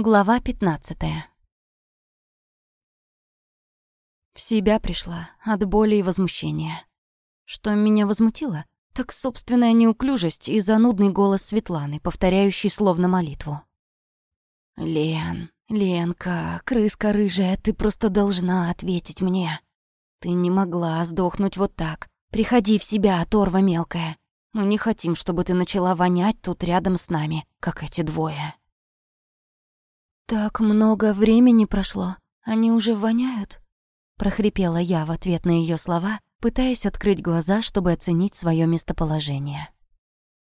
Глава 15 В себя пришла от боли и возмущения. Что меня возмутило, так собственная неуклюжесть и занудный голос Светланы, повторяющий словно молитву. «Лен, Ленка, крыска рыжая, ты просто должна ответить мне. Ты не могла сдохнуть вот так. Приходи в себя, оторва мелкая. Мы не хотим, чтобы ты начала вонять тут рядом с нами, как эти двое». «Так много времени прошло, они уже воняют», — прохрипела я в ответ на ее слова, пытаясь открыть глаза, чтобы оценить свое местоположение.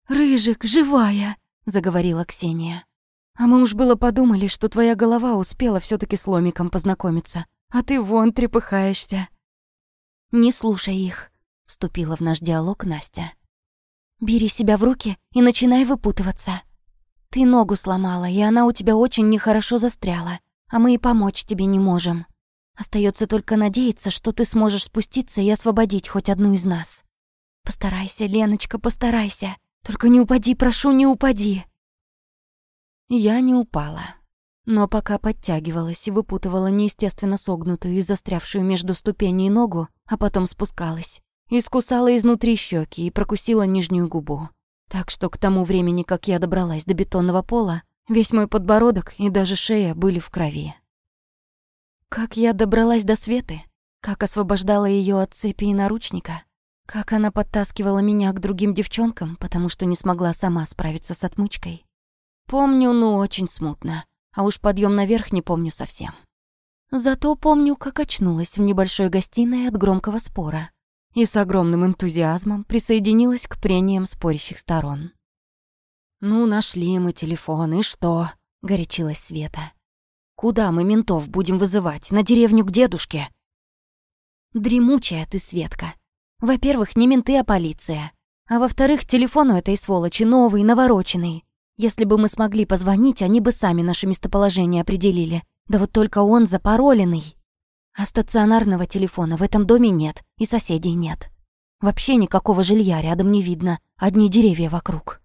«Рыжик, живая!» — заговорила Ксения. «А мы уж было подумали, что твоя голова успела все таки с Ломиком познакомиться, а ты вон трепыхаешься». «Не слушай их», — вступила в наш диалог Настя. «Бери себя в руки и начинай выпутываться». Ты ногу сломала, и она у тебя очень нехорошо застряла, а мы и помочь тебе не можем. Остается только надеяться, что ты сможешь спуститься и освободить хоть одну из нас. Постарайся, Леночка, постарайся. Только не упади, прошу, не упади. Я не упала, но пока подтягивалась и выпутывала неестественно согнутую и застрявшую между ступеней ногу, а потом спускалась. Искусала изнутри щеки и прокусила нижнюю губу. Так что к тому времени, как я добралась до бетонного пола, весь мой подбородок и даже шея были в крови. Как я добралась до Светы, как освобождала ее от цепи и наручника, как она подтаскивала меня к другим девчонкам, потому что не смогла сама справиться с отмычкой. Помню, ну, очень смутно, а уж подъем наверх не помню совсем. Зато помню, как очнулась в небольшой гостиной от громкого спора — и с огромным энтузиазмом присоединилась к прениям спорящих сторон. «Ну, нашли мы телефон, и что?» — горячилась Света. «Куда мы ментов будем вызывать? На деревню к дедушке?» «Дремучая ты, Светка. Во-первых, не менты, а полиция. А во-вторых, телефон у этой сволочи новый, навороченный. Если бы мы смогли позвонить, они бы сами наше местоположение определили. Да вот только он запароленный». А стационарного телефона в этом доме нет, и соседей нет. Вообще никакого жилья рядом не видно, одни деревья вокруг.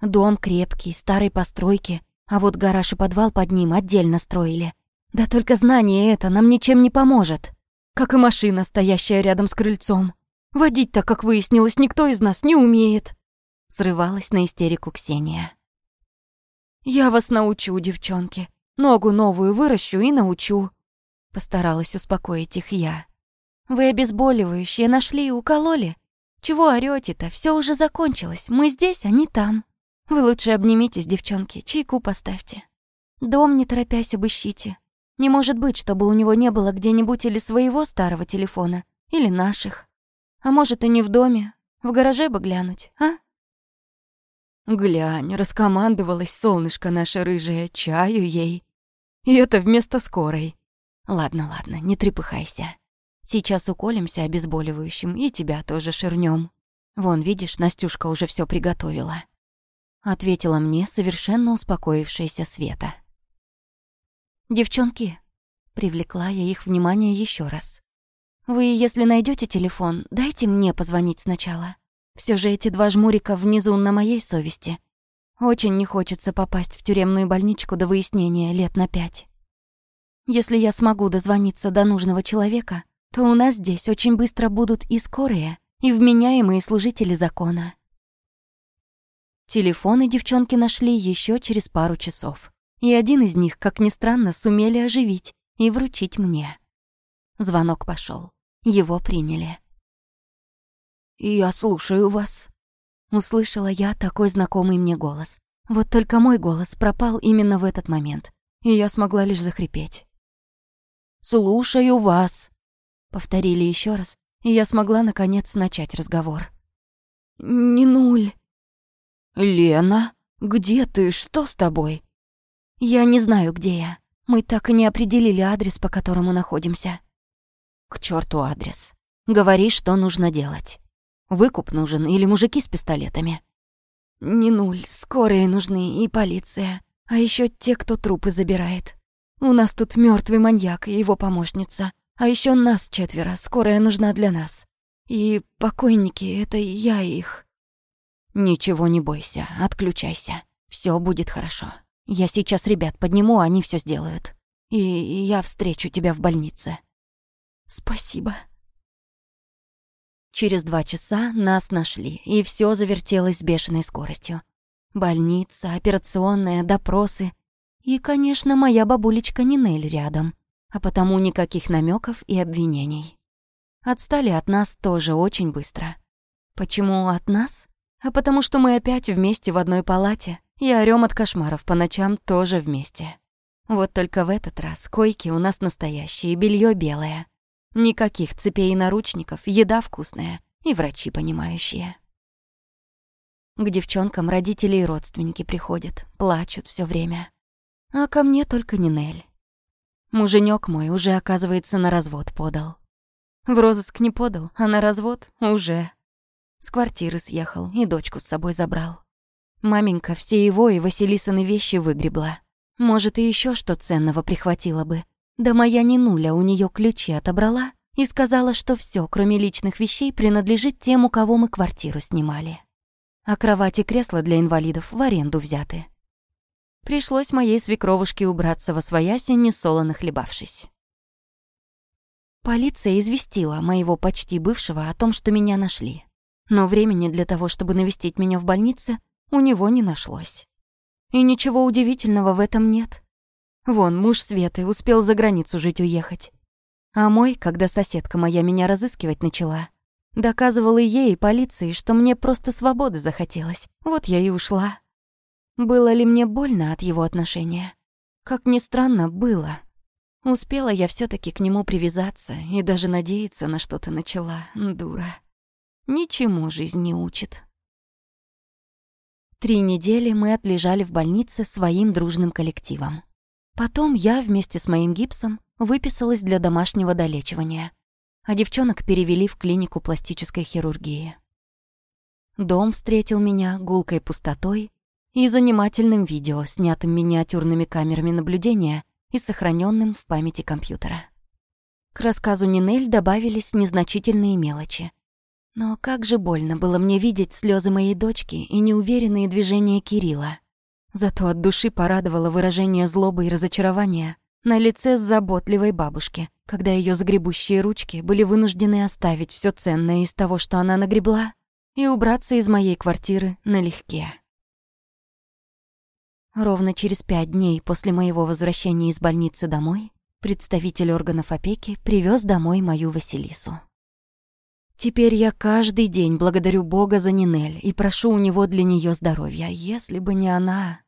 Дом крепкий, старой постройки, а вот гараж и подвал под ним отдельно строили. Да только знание это нам ничем не поможет. Как и машина, стоящая рядом с крыльцом. Водить-то, как выяснилось, никто из нас не умеет. Срывалась на истерику Ксения. «Я вас научу, девчонки. Ногу новую выращу и научу», — постаралась успокоить их я. «Вы обезболивающие нашли и укололи. Чего орёте-то? Все уже закончилось. Мы здесь, а не там. Вы лучше обнимитесь, девчонки, чайку поставьте. Дом не торопясь обыщите. Не может быть, чтобы у него не было где-нибудь или своего старого телефона, или наших. А может, и не в доме. В гараже бы глянуть, а?» «Глянь, раскомандовалась солнышко наше рыжее, чаю ей. И это вместо скорой», Ладно, ладно, не трепыхайся. Сейчас уколемся обезболивающим и тебя тоже ширнем. Вон, видишь, Настюшка уже все приготовила. Ответила мне совершенно успокоившаяся Света. Девчонки, привлекла я их внимание еще раз. Вы, если найдете телефон, дайте мне позвонить сначала. Все же эти два жмурика внизу на моей совести. Очень не хочется попасть в тюремную больничку до выяснения лет на пять. Если я смогу дозвониться до нужного человека, то у нас здесь очень быстро будут и скорые, и вменяемые служители закона. Телефоны девчонки нашли еще через пару часов. И один из них, как ни странно, сумели оживить и вручить мне. Звонок пошел. Его приняли. «Я слушаю вас», — услышала я такой знакомый мне голос. Вот только мой голос пропал именно в этот момент, и я смогла лишь захрипеть слушаю вас», — повторили еще раз, и я смогла, наконец, начать разговор. «Не нуль». «Лена, где ты? Что с тобой?» «Я не знаю, где я. Мы так и не определили адрес, по которому находимся». «К черту адрес. Говори, что нужно делать. Выкуп нужен или мужики с пистолетами?» «Не нуль, скорые нужны и полиция, а еще те, кто трупы забирает», у нас тут мертвый маньяк и его помощница. А еще нас четверо, скорая нужна для нас. И покойники, это я их. Ничего не бойся, отключайся. Все будет хорошо. Я сейчас ребят подниму, они все сделают. И я встречу тебя в больнице. Спасибо. Через два часа нас нашли, и все завертелось с бешеной скоростью. Больница, операционная, допросы, и, конечно, моя бабулечка Нинель рядом, а потому никаких намеков и обвинений. Отстали от нас тоже очень быстро. Почему от нас? А потому что мы опять вместе в одной палате и орём от кошмаров по ночам тоже вместе. Вот только в этот раз койки у нас настоящие, белье белое. Никаких цепей и наручников, еда вкусная и врачи понимающие. К девчонкам родители и родственники приходят, плачут все время. А ко мне только Нинель. Муженек мой уже, оказывается, на развод подал. В розыск не подал, а на развод уже. С квартиры съехал и дочку с собой забрал. Маменька все его и Василисаны вещи выгребла. Может, и еще что ценного прихватила бы. Да моя не нуля у нее ключи отобрала и сказала, что все, кроме личных вещей, принадлежит тем, у кого мы квартиру снимали. А кровать и кресло для инвалидов в аренду взяты. Пришлось моей свекровушке убраться во свояси, несолоно хлебавшись. Полиция известила моего почти бывшего о том, что меня нашли. Но времени для того, чтобы навестить меня в больнице, у него не нашлось. И ничего удивительного в этом нет. Вон, муж Светы успел за границу жить уехать. А мой, когда соседка моя меня разыскивать начала, доказывала ей и полиции, что мне просто свободы захотелось. Вот я и ушла. Было ли мне больно от его отношения? Как ни странно, было. Успела я все таки к нему привязаться и даже надеяться на что-то начала, дура. Ничему жизнь не учит. Три недели мы отлежали в больнице своим дружным коллективом. Потом я вместе с моим гипсом выписалась для домашнего долечивания, а девчонок перевели в клинику пластической хирургии. Дом встретил меня гулкой пустотой и занимательным видео, снятым миниатюрными камерами наблюдения и сохраненным в памяти компьютера. К рассказу Нинель добавились незначительные мелочи. Но как же больно было мне видеть слезы моей дочки и неуверенные движения Кирилла. Зато от души порадовало выражение злобы и разочарования на лице заботливой бабушки, когда ее загребущие ручки были вынуждены оставить все ценное из того, что она нагребла, и убраться из моей квартиры налегке. Ровно через пять дней после моего возвращения из больницы домой представитель органов опеки привез домой мою Василису. Теперь я каждый день благодарю Бога за Нинель и прошу у него для нее здоровья, если бы не она.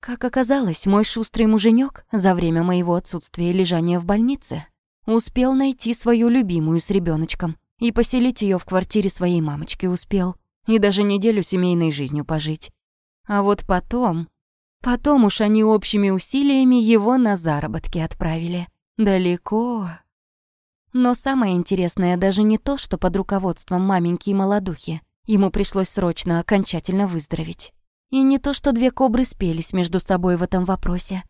Как оказалось, мой шустрый муженек за время моего отсутствия и лежания в больнице успел найти свою любимую с ребеночком и поселить ее в квартире своей мамочки успел, и даже неделю семейной жизнью пожить. А вот потом Потом уж они общими усилиями его на заработки отправили. Далеко. Но самое интересное даже не то, что под руководством маменьки и молодухи. Ему пришлось срочно окончательно выздороветь. И не то, что две кобры спелись между собой в этом вопросе.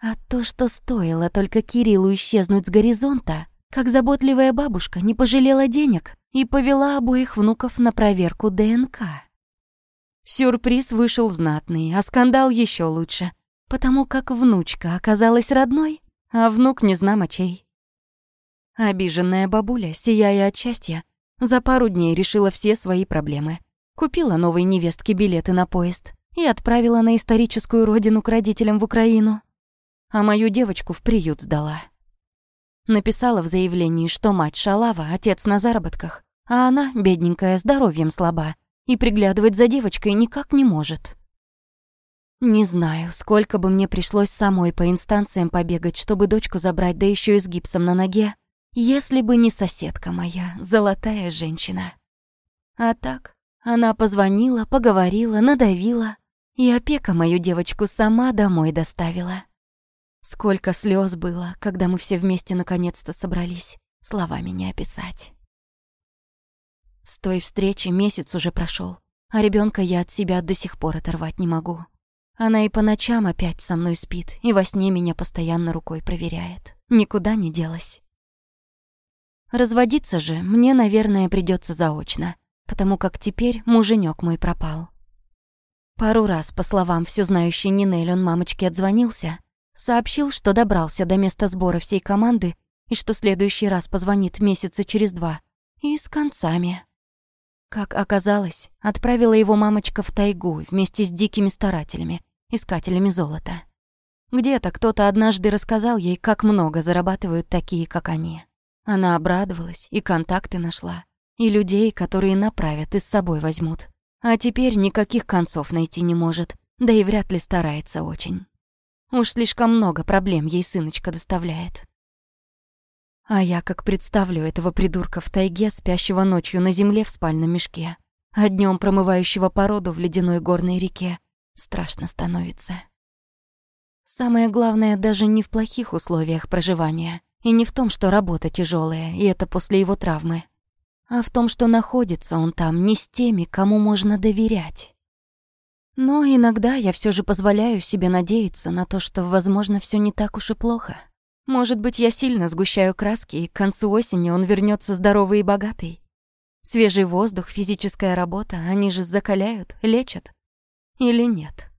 А то, что стоило только Кириллу исчезнуть с горизонта, как заботливая бабушка не пожалела денег и повела обоих внуков на проверку ДНК. Сюрприз вышел знатный, а скандал еще лучше, потому как внучка оказалась родной, а внук не незнамо чей. Обиженная бабуля, сияя от счастья, за пару дней решила все свои проблемы. Купила новой невестке билеты на поезд и отправила на историческую родину к родителям в Украину. А мою девочку в приют сдала. Написала в заявлении, что мать шалава, отец на заработках, а она, бедненькая, здоровьем слаба, и приглядывать за девочкой никак не может. Не знаю, сколько бы мне пришлось самой по инстанциям побегать, чтобы дочку забрать, да еще и с гипсом на ноге, если бы не соседка моя, золотая женщина. А так, она позвонила, поговорила, надавила, и опека мою девочку сама домой доставила. Сколько слез было, когда мы все вместе наконец-то собрались, словами не описать. С той встречи месяц уже прошел, а ребенка я от себя до сих пор оторвать не могу. Она и по ночам опять со мной спит, и во сне меня постоянно рукой проверяет. Никуда не делась. Разводиться же мне, наверное, придется заочно, потому как теперь муженек мой пропал. Пару раз, по словам все знающей Нинель, он мамочке отзвонился, сообщил, что добрался до места сбора всей команды и что следующий раз позвонит месяца через два. И с концами. Как оказалось, отправила его мамочка в тайгу вместе с дикими старателями, искателями золота. Где-то кто-то однажды рассказал ей, как много зарабатывают такие, как они. Она обрадовалась и контакты нашла, и людей, которые направят и с собой возьмут. А теперь никаких концов найти не может, да и вряд ли старается очень. Уж слишком много проблем ей сыночка доставляет. А я как представлю этого придурка в тайге, спящего ночью на земле в спальном мешке, а днём промывающего породу в ледяной горной реке, страшно становится. Самое главное даже не в плохих условиях проживания, и не в том, что работа тяжелая, и это после его травмы, а в том, что находится он там не с теми, кому можно доверять. Но иногда я все же позволяю себе надеяться на то, что, возможно, все не так уж и плохо. Может быть, я сильно сгущаю краски, и к концу осени он вернется здоровый и богатый. Свежий воздух, физическая работа, они же закаляют, лечат. Или нет?